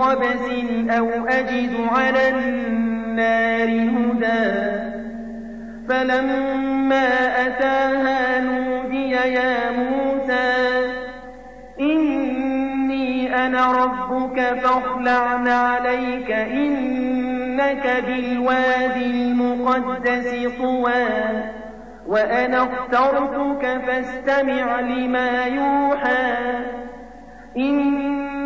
بقبس أو أجد على النار هدى. فلما أتاها نودي يا موسى إني أنا ربك فاخلع عليك إنك بالوادي المقدس طوى. وأنا اخترتك فاستمع لما يوحى.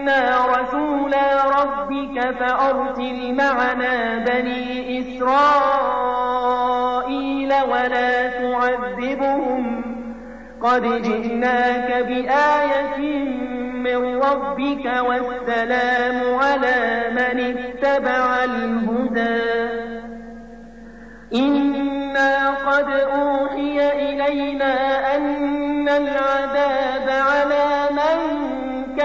إنا رسولا ربك فأرسل معنا بني إسرائيل ولا تعذبهم قد جئناك بآية من ربك والسلام على من اتبع الهدى إنا قد أوحي إلينا أن العذاب على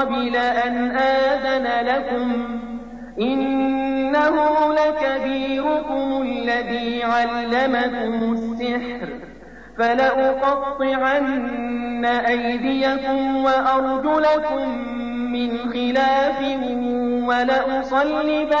قبل أن آذن لكم إنه لكبيركم الذي علمكم السحر فلأقطعن أيديكم وأرجلكم من خلاف ولأصلبنكم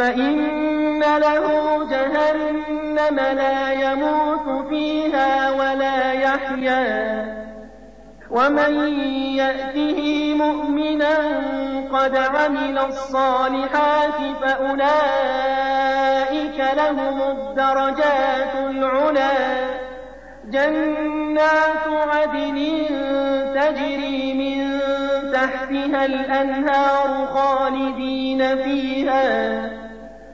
فإن له جهنم لا يموت فيها ولا يحيا. ومن يأته مؤمنا قد عمل الصالحات فأولئك لهم الدرجات العلى جنات عدن تجري من تحتها الأنهار خالدين فيها.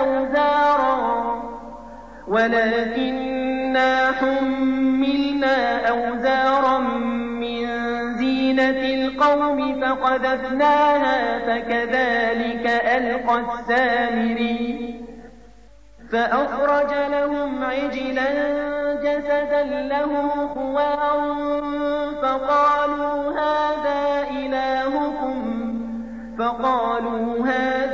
أوزارا ولكننا حملنا أوزارا من زينة القوم فقذفناها فكذلك ألقى السامري فأخرج لهم عجلا جسدا له خوار فقالوا هذا إلهكم فقالوا هذا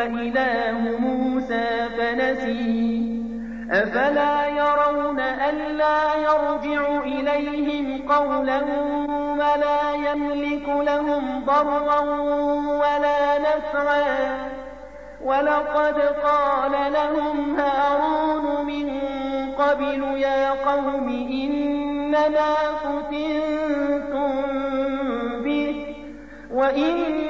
وإله موسى فنسي. أفلا يرون ألا يرجع إليهم قولا ولا يملك لهم ضرا ولا نفعا. ولقد قال لهم هارون من قبل يا قوم إنما فتنتم به وإن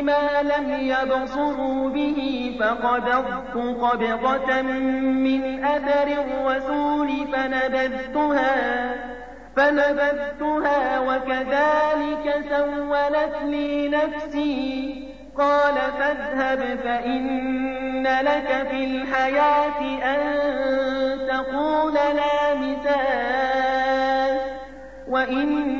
بما لم يبصروا به فقبضت قبضة من أثر الرسول فنبذتها فنبذتها وكذلك سولت لي نفسي. قال فاذهب فإن لك في الحياة أن تقول لا مثال وإن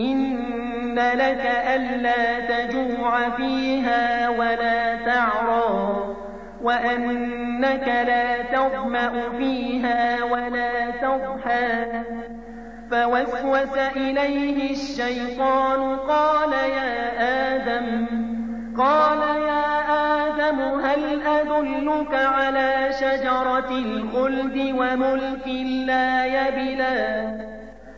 إن لك ألا تجوع فيها ولا تعرى وأنك لا تظمأ فيها ولا تضحى. فوسوس إليه الشيطان قال يا آدم قال يا آدم هل أدلك على شجرة الخلد وملك لا يبلى؟